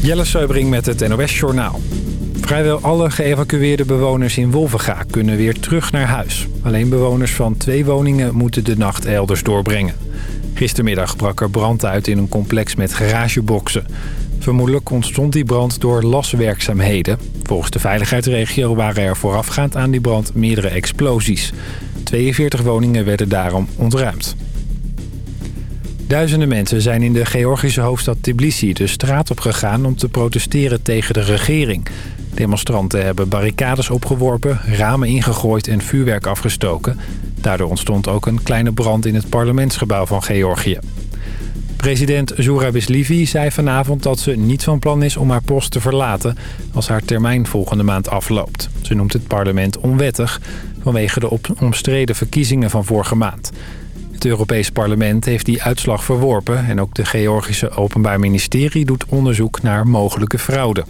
Jelle Seubring met het NOS Journaal. Vrijwel alle geëvacueerde bewoners in Wolvenga kunnen weer terug naar huis. Alleen bewoners van twee woningen moeten de nacht elders doorbrengen. Gistermiddag brak er brand uit in een complex met garageboxen. Vermoedelijk ontstond die brand door laswerkzaamheden. Volgens de veiligheidsregio waren er voorafgaand aan die brand meerdere explosies. 42 woningen werden daarom ontruimd. Duizenden mensen zijn in de Georgische hoofdstad Tbilisi de straat op gegaan om te protesteren tegen de regering. Demonstranten hebben barricades opgeworpen, ramen ingegooid en vuurwerk afgestoken. Daardoor ontstond ook een kleine brand in het parlementsgebouw van Georgië. President Livi zei vanavond dat ze niet van plan is om haar post te verlaten als haar termijn volgende maand afloopt. Ze noemt het parlement onwettig vanwege de omstreden verkiezingen van vorige maand. Het Europees Parlement heeft die uitslag verworpen... en ook de Georgische Openbaar Ministerie doet onderzoek naar mogelijke fraude.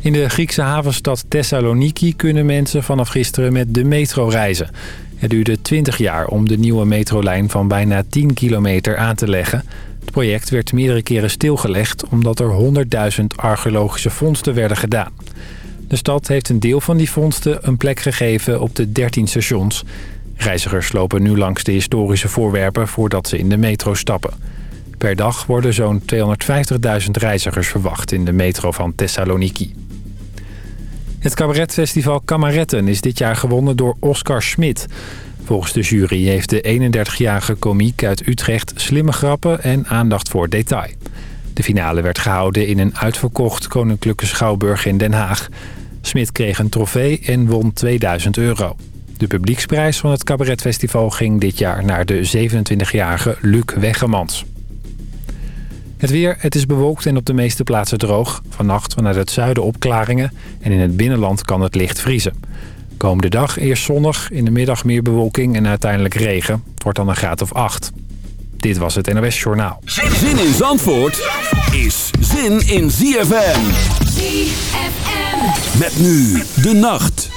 In de Griekse havenstad Thessaloniki kunnen mensen vanaf gisteren met de metro reizen. Het duurde 20 jaar om de nieuwe metrolijn van bijna 10 kilometer aan te leggen. Het project werd meerdere keren stilgelegd omdat er 100.000 archeologische vondsten werden gedaan. De stad heeft een deel van die vondsten een plek gegeven op de 13 stations... Reizigers lopen nu langs de historische voorwerpen voordat ze in de metro stappen. Per dag worden zo'n 250.000 reizigers verwacht in de metro van Thessaloniki. Het cabaretfestival Kamaretten is dit jaar gewonnen door Oscar Schmidt. Volgens de jury heeft de 31-jarige komiek uit Utrecht slimme grappen en aandacht voor detail. De finale werd gehouden in een uitverkocht koninklijke schouwburg in Den Haag. Smit kreeg een trofee en won 2000 euro. De publieksprijs van het cabaretfestival ging dit jaar naar de 27-jarige Luc Weggemans. Het weer, het is bewolkt en op de meeste plaatsen droog. Vannacht vanuit het zuiden opklaringen en in het binnenland kan het licht vriezen. Komende dag eerst zonnig, in de middag meer bewolking en uiteindelijk regen. Het wordt dan een graad of 8. Dit was het NOS Journaal. Zin in Zandvoort is zin in ZFM. ZFM. Met nu de nacht.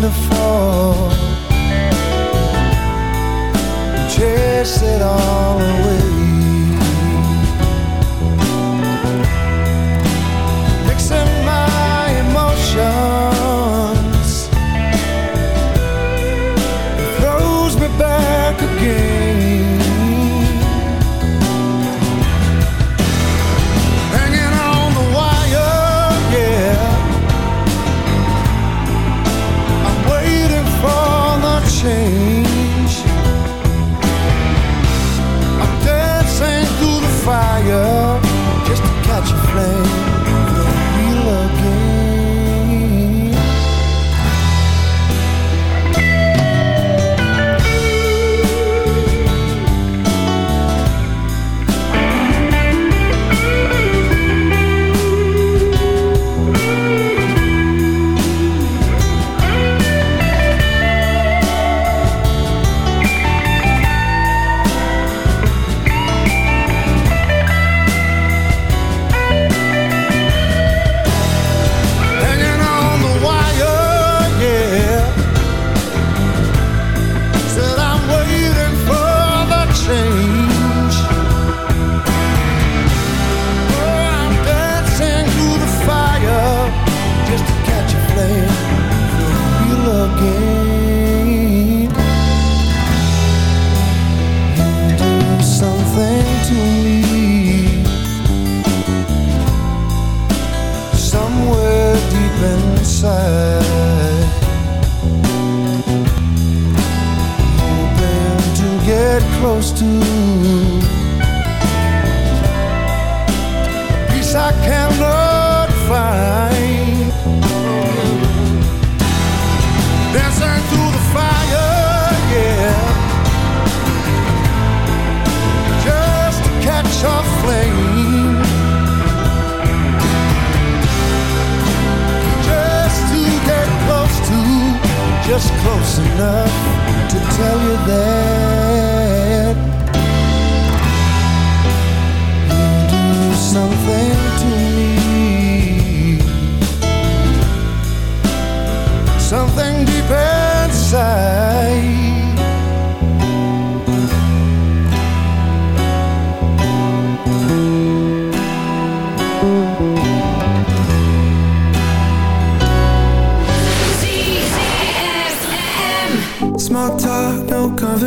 Wonderful. Chase it all away. Close to peace I cannot find. Dancing through the fire, yeah, just to catch a flame. just to get close to, just close enough to tell you that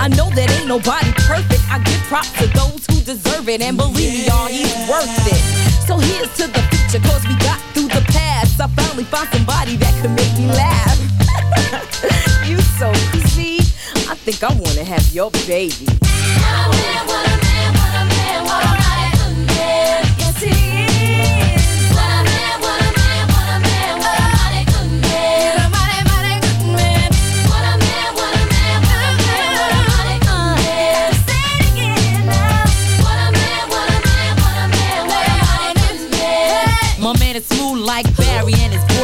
I know that ain't nobody perfect. I give props to those who deserve it. And believe me, y'all, he's worth it. So here's to the future, cause we got through the past. I finally found somebody that could make me laugh. you so crazy. I think I wanna have your baby. Now man, what a man, what a man, what a man. Yes, he is.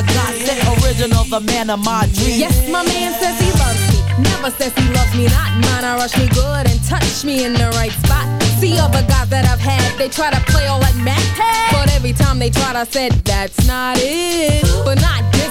a godsend original, the man of my dreams. Yes, my man says he loves me. Never says he loves me not. Mine, I rush me good and touch me in the right spot. See other guys that I've had, they try to play all like Mac. But every time they tried, I said, that's not it. But not